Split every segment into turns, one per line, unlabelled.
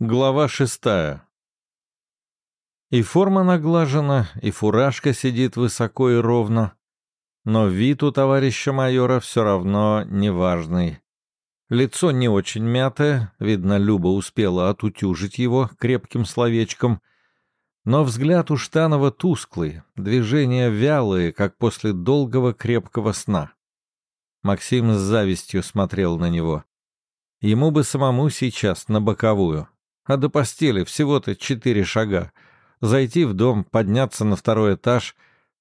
Глава шестая. И форма наглажена, и фуражка сидит высоко и ровно. Но вид у товарища майора все равно неважный. Лицо не очень мятое, видно, Люба успела отутюжить его крепким словечком. Но взгляд у Штанова тусклый, движения вялые, как после долгого крепкого сна. Максим с завистью смотрел на него. Ему бы самому сейчас на боковую, а до постели всего-то четыре шага. Зайти в дом, подняться на второй этаж,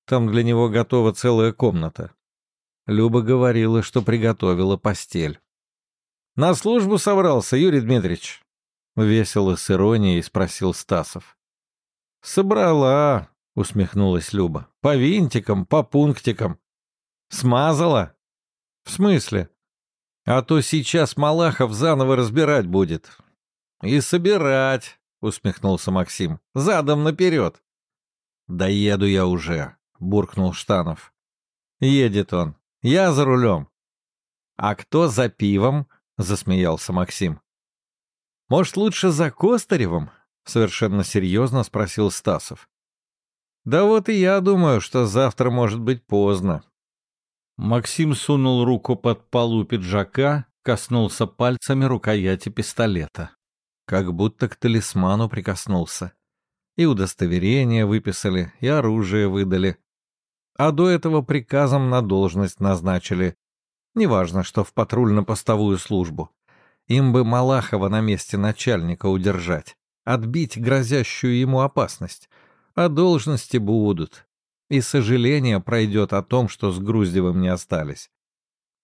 там для него готова целая комната. Люба говорила, что приготовила постель. «На службу собрался, Юрий Дмитриевич?» Весело с иронией спросил Стасов. «Собрала», — усмехнулась Люба. «По винтикам, по пунктикам. Смазала?» «В смысле?» «А то сейчас Малахов заново разбирать будет. «И собирать», — усмехнулся Максим. «Задом наперед». «Да еду я уже», — буркнул Штанов. «Едет он. Я за рулем». «А кто за пивом?» — засмеялся Максим. «Может, лучше за Костаревым?» — совершенно серьезно спросил Стасов. «Да вот и я думаю, что завтра может быть поздно». Максим сунул руку под полу пиджака, коснулся пальцами рукояти пистолета как будто к талисману прикоснулся. И удостоверение выписали, и оружие выдали. А до этого приказом на должность назначили. Неважно, что в патрульно-постовую службу. Им бы Малахова на месте начальника удержать, отбить грозящую ему опасность. А должности будут. И сожаление пройдет о том, что с Груздевым не остались.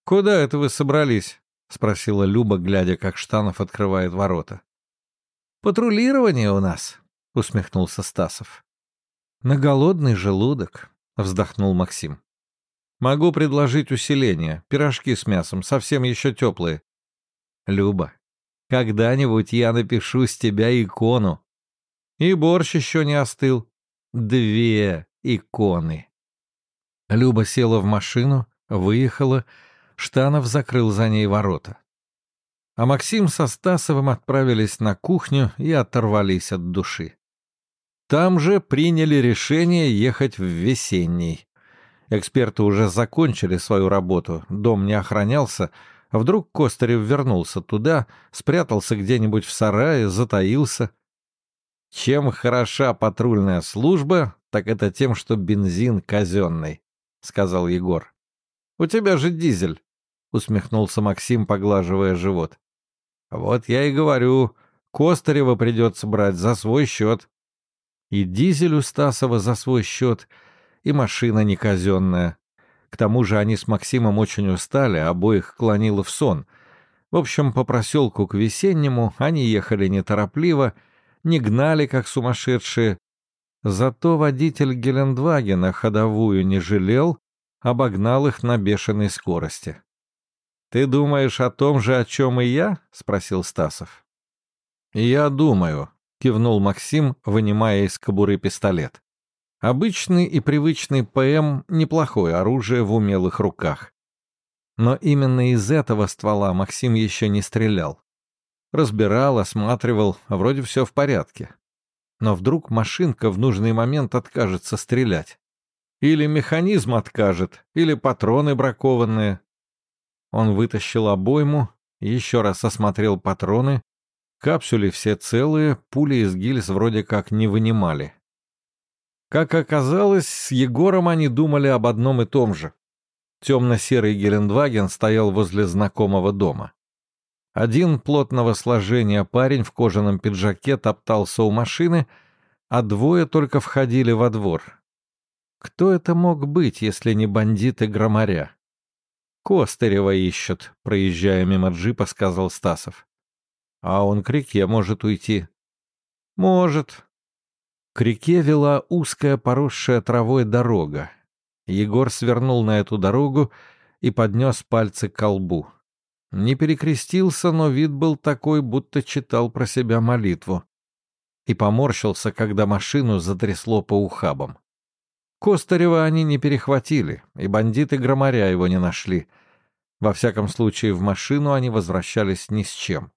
«Куда это вы собрались?» — спросила Люба, глядя, как Штанов открывает ворота. Патрулирование у нас, усмехнулся Стасов. На голодный желудок, вздохнул Максим. Могу предложить усиление, пирожки с мясом, совсем еще теплые. Люба, когда-нибудь я напишу с тебя икону. И борщ еще не остыл. Две иконы. Люба села в машину, выехала, Штанов закрыл за ней ворота а Максим со Стасовым отправились на кухню и оторвались от души. Там же приняли решение ехать в весенний. Эксперты уже закончили свою работу, дом не охранялся, а вдруг Костарев вернулся туда, спрятался где-нибудь в сарае, затаился. Чем хороша патрульная служба, так это тем, что бензин казенный, — сказал Егор. — У тебя же дизель, — усмехнулся Максим, поглаживая живот. Вот я и говорю, Костарева придется брать за свой счет. И дизель у Стасова за свой счет, и машина не казенная. К тому же они с Максимом очень устали, обоих клонило в сон. В общем, по проселку к весеннему они ехали неторопливо, не гнали, как сумасшедшие. Зато водитель Гелендвагена ходовую не жалел, обогнал их на бешеной скорости. «Ты думаешь о том же, о чем и я?» — спросил Стасов. «Я думаю», — кивнул Максим, вынимая из кобуры пистолет. Обычный и привычный ПМ — неплохое оружие в умелых руках. Но именно из этого ствола Максим еще не стрелял. Разбирал, осматривал, вроде все в порядке. Но вдруг машинка в нужный момент откажется стрелять. Или механизм откажет, или патроны бракованные, он вытащил обойму, еще раз осмотрел патроны. Капсули все целые, пули из гильз вроде как не вынимали. Как оказалось, с Егором они думали об одном и том же. Темно-серый Гелендваген стоял возле знакомого дома. Один плотного сложения парень в кожаном пиджаке топтался у машины, а двое только входили во двор. Кто это мог быть, если не бандиты Громаря? Костырева ищут, проезжая мимо джипа, сказал Стасов. А он к реке может уйти. Может. К реке вела узкая поросшая травой дорога. Егор свернул на эту дорогу и поднес пальцы к колбу. Не перекрестился, но вид был такой, будто читал про себя молитву. И поморщился, когда машину затрясло по ухабам. Костарева они не перехватили, и бандиты громаря его не нашли — во всяком случае, в машину они возвращались ни с чем.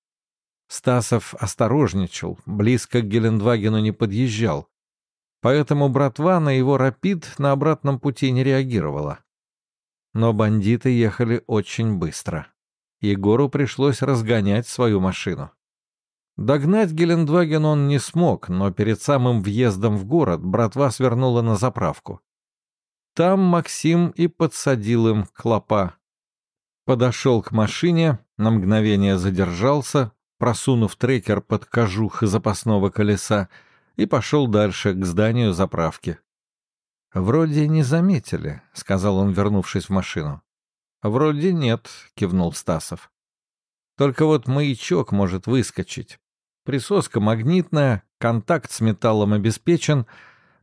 Стасов осторожничал, близко к Гелендвагену не подъезжал. Поэтому братва на его рапид на обратном пути не реагировала. Но бандиты ехали очень быстро. Егору пришлось разгонять свою машину. Догнать Гелендваген он не смог, но перед самым въездом в город братва свернула на заправку. Там Максим и подсадил им клопа. Подошел к машине, на мгновение задержался, просунув трекер под кожух запасного колеса, и пошел дальше, к зданию заправки. «Вроде не заметили», — сказал он, вернувшись в машину. «Вроде нет», — кивнул Стасов. «Только вот маячок может выскочить. Присоска магнитная, контакт с металлом обеспечен,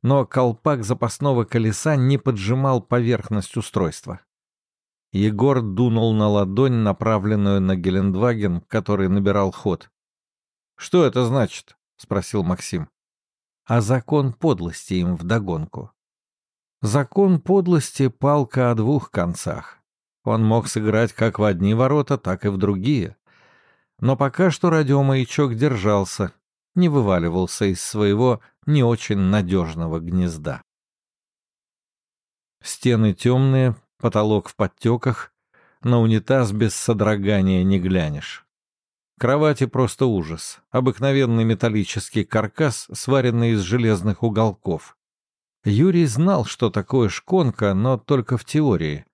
но колпак запасного колеса не поджимал поверхность устройства. Егор дунул на ладонь, направленную на Гелендваген, который набирал ход. «Что это значит?» — спросил Максим. «А закон подлости им вдогонку». Закон подлости — палка о двух концах. Он мог сыграть как в одни ворота, так и в другие. Но пока что радиомаячок держался, не вываливался из своего не очень надежного гнезда. Стены темные, потолок в подтеках, на унитаз без содрогания не глянешь. Кровати просто ужас. Обыкновенный металлический каркас, сваренный из железных уголков. Юрий знал, что такое шконка, но только в теории.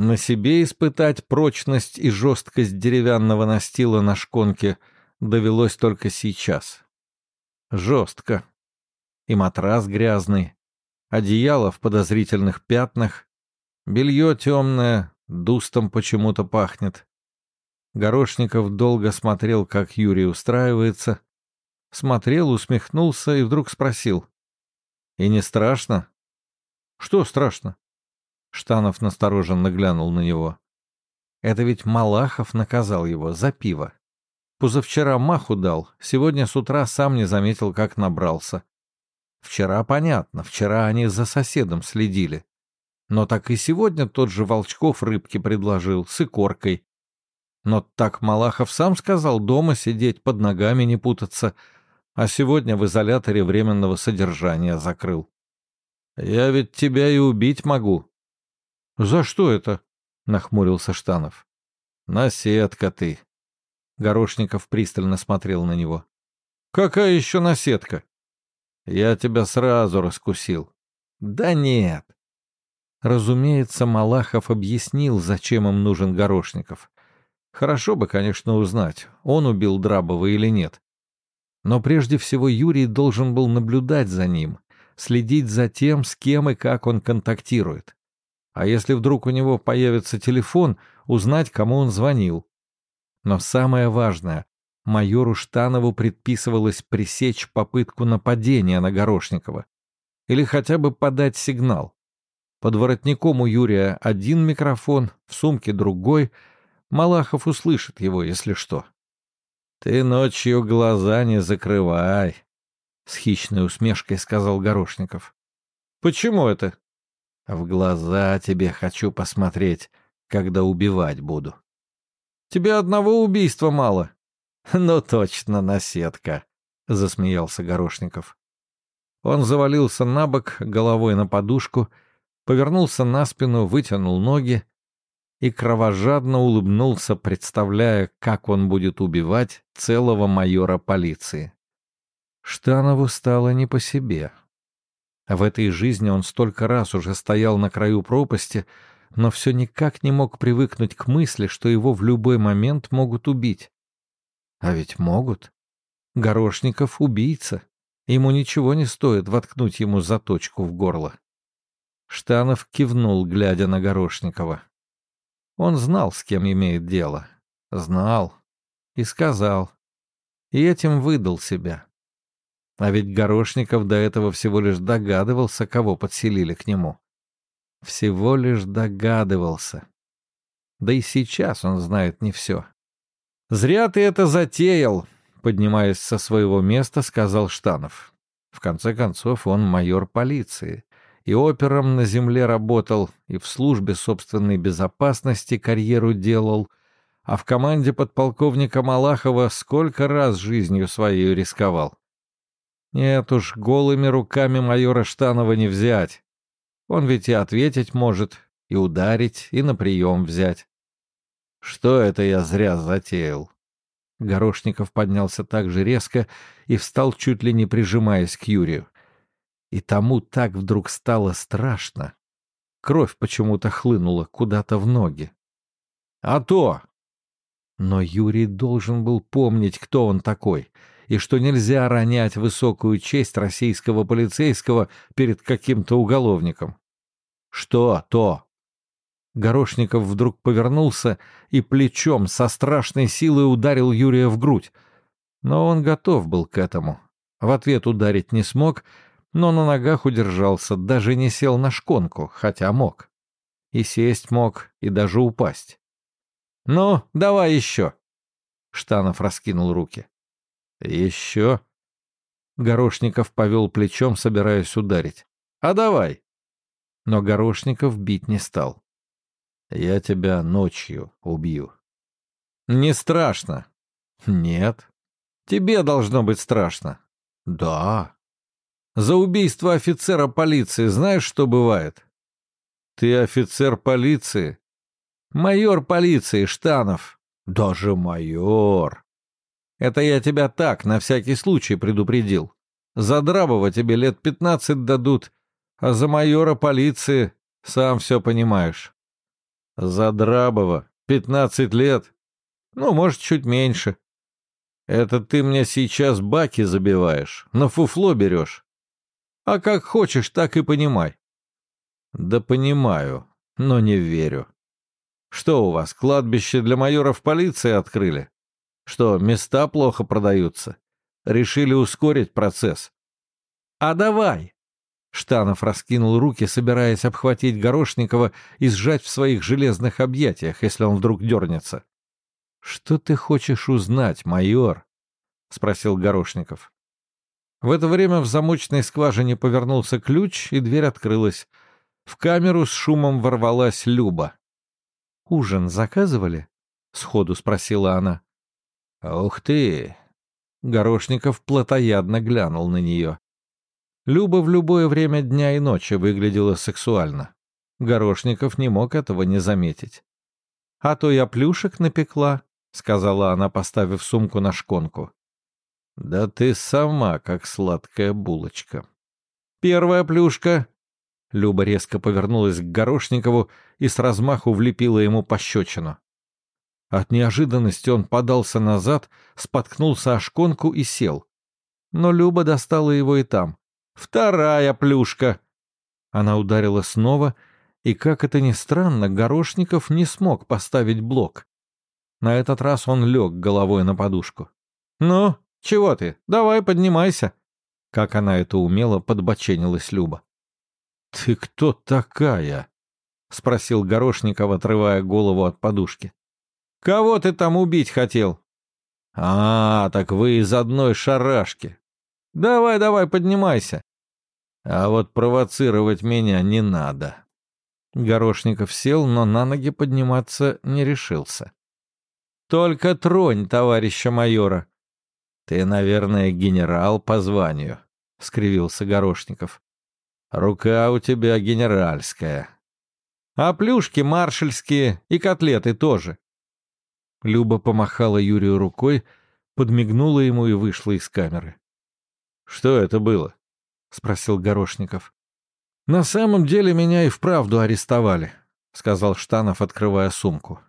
На себе испытать прочность и жесткость деревянного настила на шконке довелось только сейчас. Жестко. И матрас грязный, одеяло в подозрительных пятнах, Белье темное, дустом почему-то пахнет. Горошников долго смотрел, как Юрий устраивается. Смотрел, усмехнулся и вдруг спросил. «И не страшно?» «Что страшно?» Штанов настороженно глянул на него. «Это ведь Малахов наказал его за пиво. Позавчера маху дал, сегодня с утра сам не заметил, как набрался. Вчера понятно, вчера они за соседом следили. Но так и сегодня тот же Волчков рыбки предложил, с икоркой. Но так Малахов сам сказал дома сидеть, под ногами не путаться, а сегодня в изоляторе временного содержания закрыл. «Я ведь тебя и убить могу». «За что это?» — нахмурился Штанов. «Наседка ты». Горошников пристально смотрел на него. «Какая еще наседка?» «Я тебя сразу раскусил». «Да нет, Разумеется, Малахов объяснил, зачем им нужен Горошников. Хорошо бы, конечно, узнать, он убил Драбова или нет. Но прежде всего Юрий должен был наблюдать за ним, следить за тем, с кем и как он контактирует. А если вдруг у него появится телефон, узнать, кому он звонил. Но самое важное, майору Штанову предписывалось пресечь попытку нападения на Горошникова. Или хотя бы подать сигнал. Под воротником у Юрия один микрофон, в сумке другой. Малахов услышит его, если что. «Ты ночью глаза не закрывай», — с хищной усмешкой сказал Горошников. «Почему это?» «В глаза тебе хочу посмотреть, когда убивать буду». «Тебе одного убийства мало». «Ну точно, наседка», — засмеялся Горошников. Он завалился на бок, головой на подушку — повернулся на спину, вытянул ноги и кровожадно улыбнулся, представляя, как он будет убивать целого майора полиции. Штанову стало не по себе. В этой жизни он столько раз уже стоял на краю пропасти, но все никак не мог привыкнуть к мысли, что его в любой момент могут убить. А ведь могут. Горошников — убийца. Ему ничего не стоит воткнуть ему заточку в горло. Штанов кивнул, глядя на Горошникова. Он знал, с кем имеет дело. Знал. И сказал. И этим выдал себя. А ведь Горошников до этого всего лишь догадывался, кого подселили к нему. Всего лишь догадывался. Да и сейчас он знает не все. «Зря ты это затеял», — поднимаясь со своего места, сказал Штанов. В конце концов, он майор полиции и опером на земле работал, и в службе собственной безопасности карьеру делал, а в команде подполковника Малахова сколько раз жизнью своей рисковал. Нет уж, голыми руками майора Штанова не взять. Он ведь и ответить может, и ударить, и на прием взять. Что это я зря затеял? Горошников поднялся так же резко и встал, чуть ли не прижимаясь к Юрию. И тому так вдруг стало страшно. Кровь почему-то хлынула куда-то в ноги. «А то!» Но Юрий должен был помнить, кто он такой, и что нельзя ронять высокую честь российского полицейского перед каким-то уголовником. «Что то?» Горошников вдруг повернулся и плечом со страшной силой ударил Юрия в грудь. Но он готов был к этому. В ответ ударить не смог, но на ногах удержался, даже не сел на шконку, хотя мог. И сесть мог, и даже упасть. «Ну, давай еще!» Штанов раскинул руки. «Еще?» Горошников повел плечом, собираясь ударить. «А давай!» Но Горошников бить не стал. «Я тебя ночью убью». «Не страшно?» «Нет». «Тебе должно быть страшно». «Да». За убийство офицера полиции знаешь, что бывает? Ты офицер полиции? Майор полиции, Штанов. Даже майор. Это я тебя так, на всякий случай предупредил. За Драбова тебе лет пятнадцать дадут, а за майора полиции сам все понимаешь. За Драбова пятнадцать лет? Ну, может, чуть меньше. Это ты мне сейчас баки забиваешь, на фуфло берешь. А как хочешь, так и понимай. Да понимаю, но не верю. Что у вас, кладбище для майоров полиции открыли? Что, места плохо продаются? Решили ускорить процесс? А давай! Штанов раскинул руки, собираясь обхватить Горошникова и сжать в своих железных объятиях, если он вдруг дернется. «Что ты хочешь узнать, майор?» — спросил Горошников. В это время в замочной скважине повернулся ключ, и дверь открылась. В камеру с шумом ворвалась Люба. «Ужин заказывали?» — сходу спросила она. «Ух ты!» Горошников плотоядно глянул на нее. Люба в любое время дня и ночи выглядела сексуально. Горошников не мог этого не заметить. «А то я плюшек напекла», — сказала она, поставив сумку на шконку. Да ты сама, как сладкая булочка. Первая плюшка. Люба резко повернулась к Горошникову и с размаху влепила ему пощечину. От неожиданности он подался назад, споткнулся о шконку и сел. Но Люба достала его и там. «Вторая плюшка!» Она ударила снова, и, как это ни странно, Горошников не смог поставить блок. На этот раз он лег головой на подушку. «Ну, «Чего ты? Давай, поднимайся!» Как она это умело подбоченилась Люба. «Ты кто такая?» — спросил Горошников, отрывая голову от подушки. «Кого ты там убить хотел?» «А, так вы из одной шарашки. Давай, давай, поднимайся!» «А вот провоцировать меня не надо». Горошников сел, но на ноги подниматься не решился. «Только тронь товарища майора», «Ты, наверное, генерал по званию», — скривился Горошников. «Рука у тебя генеральская. А плюшки маршальские и котлеты тоже». Люба помахала Юрию рукой, подмигнула ему и вышла из камеры. «Что это было?» — спросил Горошников. «На самом деле меня и вправду арестовали», — сказал Штанов, открывая сумку.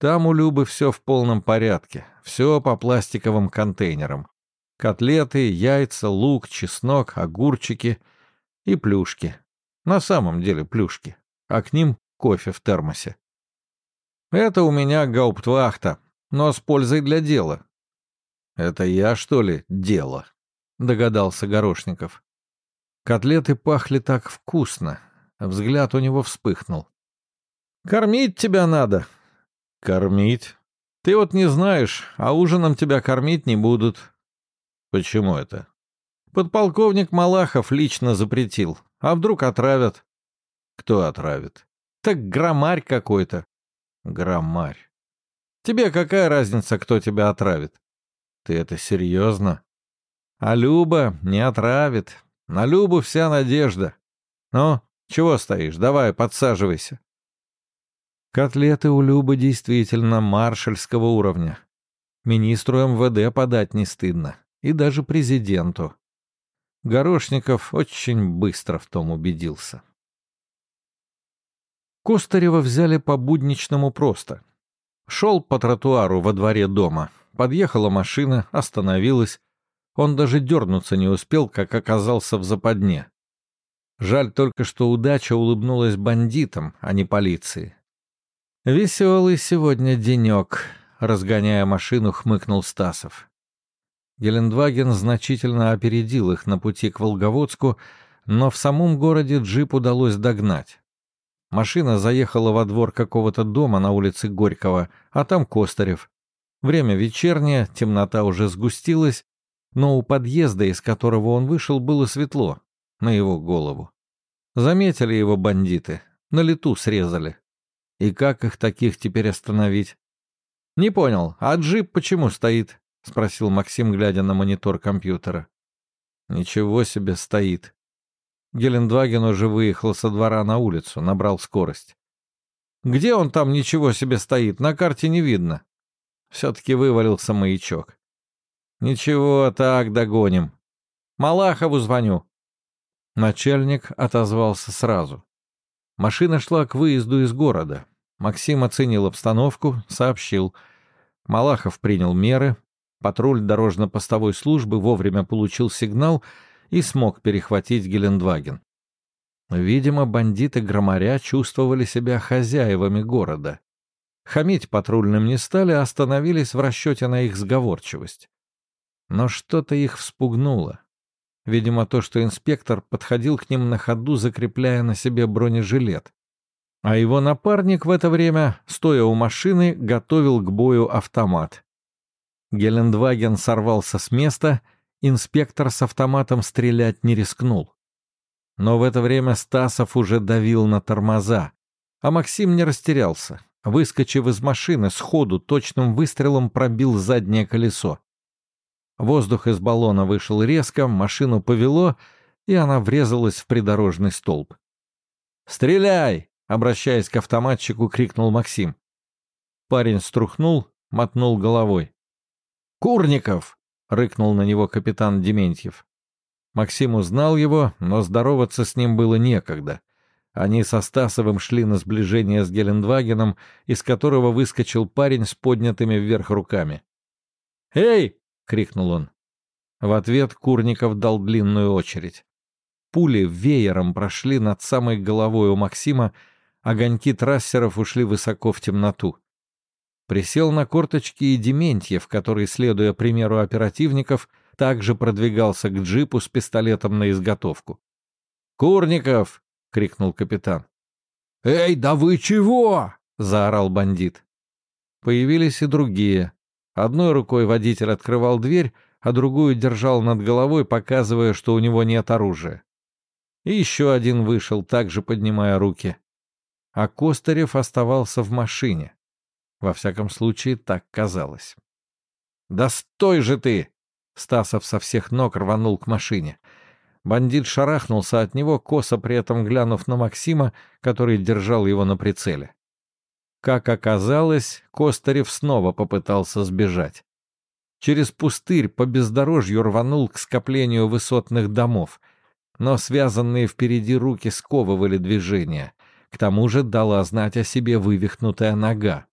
Там у Любы все в полном порядке, все по пластиковым контейнерам. Котлеты, яйца, лук, чеснок, огурчики и плюшки. На самом деле плюшки, а к ним кофе в термосе. Это у меня гауптвахта, но с пользой для дела. Это я, что ли, дело? Догадался Горошников. Котлеты пахли так вкусно. Взгляд у него вспыхнул. «Кормить тебя надо», «Кормить? Ты вот не знаешь, а ужином тебя кормить не будут». «Почему это?» «Подполковник Малахов лично запретил. А вдруг отравят?» «Кто отравит?» «Так громарь какой-то». «Громарь». Тебе какая разница, кто тебя отравит? Ты это серьезно? А Люба не отравит. На Любу вся надежда. Ну, чего стоишь? Давай, подсаживайся. Котлеты у Любы действительно маршальского уровня. Министру МВД подать не стыдно. И даже президенту. Горошников очень быстро в том убедился. Костарева взяли по-будничному просто. Шел по тротуару во дворе дома. Подъехала машина, остановилась. Он даже дернуться не успел, как оказался в западне. Жаль только, что удача улыбнулась бандитам, а не полиции. «Веселый сегодня денек», — разгоняя машину, хмыкнул Стасов. Гелендваген значительно опередил их на пути к Волговодску, но в самом городе джип удалось догнать. Машина заехала во двор какого-то дома на улице Горького, а там Костарев. Время вечернее, темнота уже сгустилась, но у подъезда, из которого он вышел, было светло, на его голову. Заметили его бандиты, на лету срезали. И как их таких теперь остановить? Не понял, а джип почему стоит? — спросил Максим, глядя на монитор компьютера. «Ничего себе стоит». Гелендваген уже выехал со двора на улицу, набрал скорость. «Где он там ничего себе стоит? На карте не видно». Все-таки вывалился маячок. «Ничего, так догоним. Малахову звоню». Начальник отозвался сразу. Машина шла к выезду из города. Максим оценил обстановку, сообщил. Малахов принял меры, Патруль дорожно-постовой службы вовремя получил сигнал и смог перехватить Гелендваген. Видимо, бандиты-громаря чувствовали себя хозяевами города. Хамить патрульным не стали, а остановились в расчете на их сговорчивость. Но что-то их вспугнуло. Видимо, то, что инспектор подходил к ним на ходу, закрепляя на себе бронежилет. А его напарник в это время, стоя у машины, готовил к бою автомат. Гелендваген сорвался с места, инспектор с автоматом стрелять не рискнул. Но в это время Стасов уже давил на тормоза, а Максим не растерялся. Выскочив из машины, сходу точным выстрелом пробил заднее колесо. Воздух из баллона вышел резко, машину повело, и она врезалась в придорожный столб. «Стреляй!» — обращаясь к автоматчику, крикнул Максим. Парень струхнул, мотнул головой. «Курников!» — рыкнул на него капитан Дементьев. Максим узнал его, но здороваться с ним было некогда. Они со Стасовым шли на сближение с Гелендвагеном, из которого выскочил парень с поднятыми вверх руками. «Эй!» — крикнул он. В ответ Курников дал длинную очередь. Пули веером прошли над самой головой у Максима, огоньки трассеров ушли высоко в темноту. Присел на корточки и Дементьев, который, следуя примеру оперативников, также продвигался к джипу с пистолетом на изготовку. «Курников!» — крикнул капитан. «Эй, да вы чего?» — заорал бандит. Появились и другие. Одной рукой водитель открывал дверь, а другую держал над головой, показывая, что у него нет оружия. И еще один вышел, также поднимая руки. А Костарев оставался в машине. Во всяком случае, так казалось. «Да стой же ты!» Стасов со всех ног рванул к машине. Бандит шарахнулся от него, косо при этом глянув на Максима, который держал его на прицеле. Как оказалось, Костарев снова попытался сбежать. Через пустырь по бездорожью рванул к скоплению высотных домов, но связанные впереди руки сковывали движение. К тому же дала знать о себе вывихнутая нога.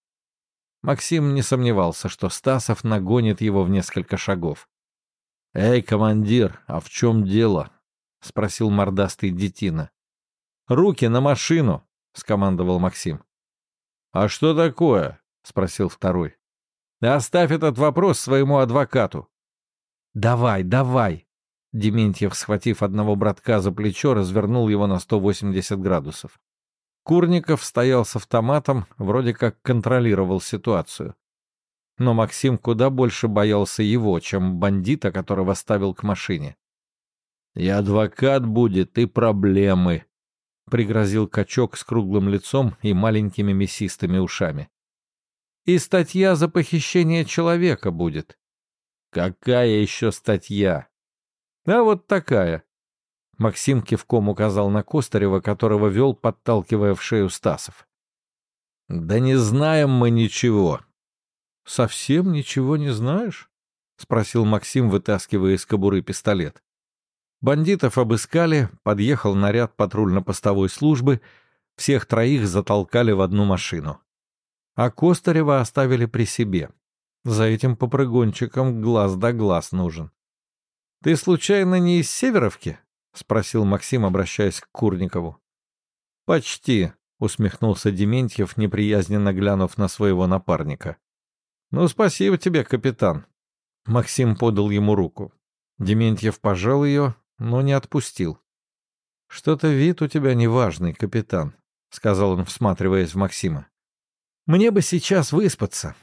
Максим не сомневался, что Стасов нагонит его в несколько шагов. «Эй, командир, а в чем дело?» — спросил мордастый детина. «Руки на машину!» — скомандовал Максим. «А что такое?» — спросил второй. «Оставь этот вопрос своему адвокату». «Давай, давай!» Дементьев, схватив одного братка за плечо, развернул его на 180 градусов. Курников стоял с автоматом, вроде как контролировал ситуацию. Но Максим куда больше боялся его, чем бандита, которого ставил к машине. «И адвокат будет, и проблемы», — пригрозил качок с круглым лицом и маленькими мясистыми ушами. И статья за похищение человека будет. Какая еще статья? А вот такая. Максим кивком указал на Костарева, которого вел, подталкивая в шею Стасов. «Да не знаем мы ничего». «Совсем ничего не знаешь?» — спросил Максим, вытаскивая из кобуры пистолет. Бандитов обыскали, подъехал наряд патрульно-постовой службы, всех троих затолкали в одну машину. А Костарева оставили при себе. За этим попрыгунчиком глаз да глаз нужен. «Ты случайно не из Северовки?» — спросил Максим, обращаясь к Курникову. «Почти», — усмехнулся Дементьев, неприязненно глянув на своего напарника. «Ну, спасибо тебе, капитан». Максим подал ему руку. Дементьев пожал ее, но не отпустил. «Что-то вид у тебя неважный, капитан», — сказал он, всматриваясь в Максима. «Мне бы сейчас выспаться».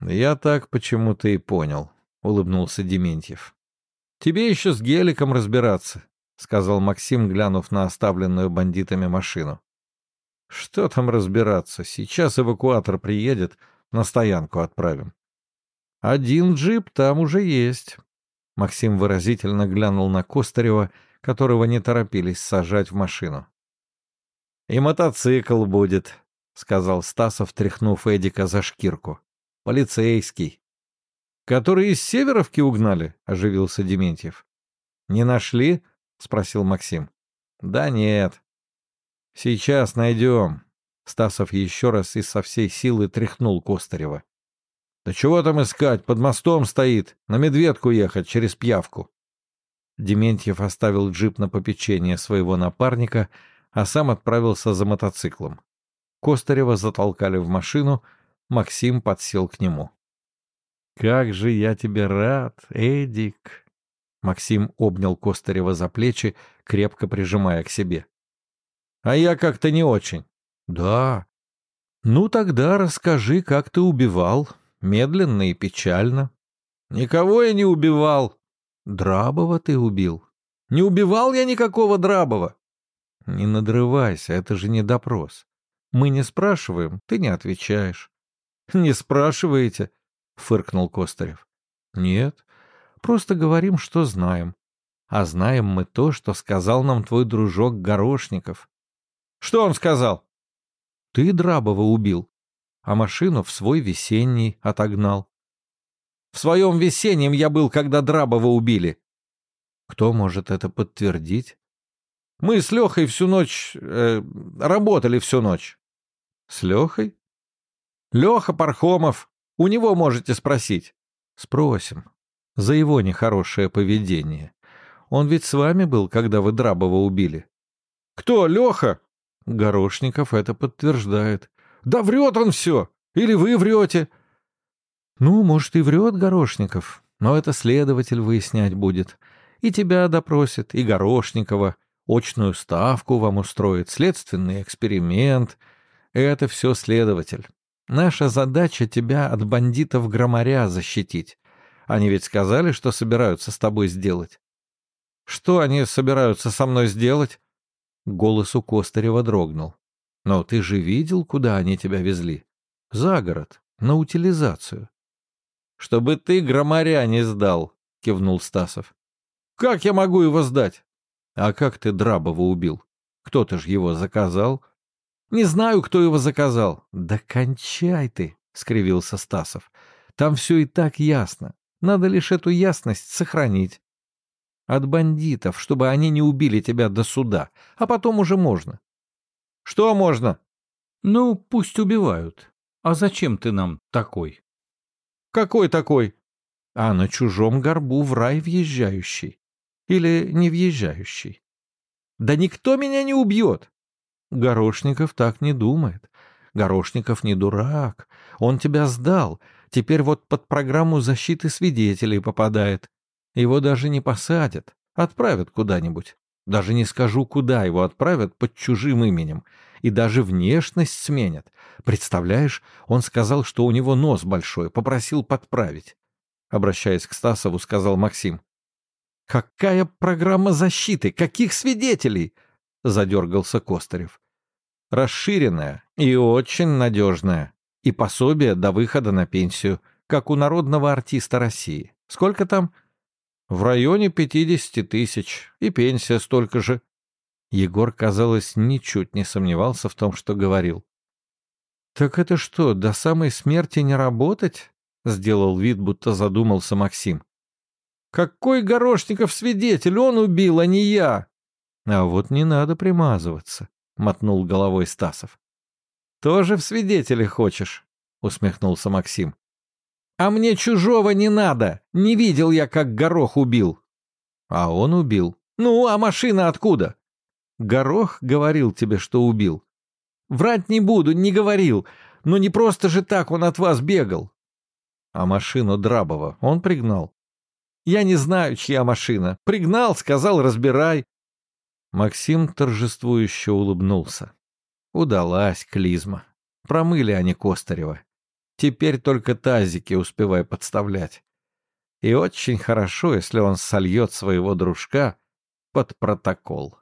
«Я так почему-то и понял», — улыбнулся Дементьев. «Тебе еще с геликом разбираться», — сказал Максим, глянув на оставленную бандитами машину. «Что там разбираться? Сейчас эвакуатор приедет, на стоянку отправим». «Один джип там уже есть». Максим выразительно глянул на Костарева, которого не торопились сажать в машину. «И мотоцикл будет», — сказал Стасов, тряхнув Эдика за шкирку. «Полицейский». «Который из Северовки угнали?» — оживился Дементьев. «Не нашли?» — спросил Максим. «Да нет». «Сейчас найдем». Стасов еще раз и со всей силы тряхнул Костарева. «Да чего там искать? Под мостом стоит. На медведку ехать через пьявку». Дементьев оставил джип на попечение своего напарника, а сам отправился за мотоциклом. Костарева затолкали в машину, Максим подсел к нему. «Как же я тебе рад, Эдик!» Максим обнял Костарева за плечи, крепко прижимая к себе. «А я как-то не очень». «Да». «Ну тогда расскажи, как ты убивал, медленно и печально». «Никого я не убивал». «Драбова ты убил». «Не убивал я никакого Драбова». «Не надрывайся, это же не допрос. Мы не спрашиваем, ты не отвечаешь». «Не спрашиваете?» — фыркнул Костарев. «Нет, просто говорим, что знаем. А знаем мы то, что сказал нам твой дружок Горошников». «Что он сказал?» «Ты Драбова убил, а машину в свой весенний отогнал». «В своем весеннем я был, когда Драбова убили». «Кто может это подтвердить?» «Мы с Лехой всю ночь... Э, работали всю ночь». «С Лехой?» «Леха Пархомов, у него можете спросить. Спросим. За его нехорошее поведение. Он ведь с вами был, когда вы Драбова убили. Кто, Леха? Горошников это подтверждает. Да врет он все. Или вы врете. Ну, может, и врет Горошников, но это следователь выяснять будет. И тебя допросит, и Горошникова. Очную ставку вам устроит, следственный эксперимент. Это все следователь. Наша задача тебя от бандитов-громаря защитить. Они ведь сказали, что собираются с тобой сделать. Что они собираются со мной сделать? Голос у Костарева дрогнул. Но ты же видел, куда они тебя везли? За город, на утилизацию. Чтобы ты громаря не сдал, кивнул Стасов. Как я могу его сдать? А как ты Драбова убил? Кто-то ж его заказал. Не знаю, кто его заказал. Да кончай ты, скривился Стасов. Там все и так ясно. Надо лишь эту ясность сохранить. От бандитов, чтобы они не убили тебя до суда, а потом уже можно. Что можно? Ну, пусть убивают. А зачем ты нам такой? Какой такой? А на чужом горбу в рай въезжающий. Или не въезжающий. Да никто меня не убьет. Горошников так не думает. Горошников не дурак. Он тебя сдал. Теперь вот под программу защиты свидетелей попадает. Его даже не посадят. Отправят куда-нибудь. Даже не скажу, куда его отправят под чужим именем. И даже внешность сменят. Представляешь, он сказал, что у него нос большой, попросил подправить. Обращаясь к Стасову, сказал Максим. «Какая программа защиты? Каких свидетелей?» — задергался Костарев. «Расширенная и очень надежная. И пособие до выхода на пенсию, как у народного артиста России. Сколько там? В районе 50 тысяч. И пенсия столько же. Егор, казалось, ничуть не сомневался в том, что говорил. «Так это что, до самой смерти не работать?» — сделал вид, будто задумался Максим. «Какой Горошников свидетель? Он убил, а не я!» «А вот не надо примазываться», — мотнул головой Стасов. «Тоже в свидетели хочешь?» — усмехнулся Максим. «А мне чужого не надо! Не видел я, как Горох убил!» «А он убил. Ну, а машина откуда?» «Горох говорил тебе, что убил». «Врать не буду, не говорил. Но не просто же так он от вас бегал». «А машину Драбова он пригнал?» «Я не знаю, чья машина. Пригнал, сказал, разбирай». Максим торжествующе улыбнулся. Удалась клизма. Промыли они Костарева. Теперь только тазики успевай подставлять. И очень хорошо, если он сольет своего дружка под протокол.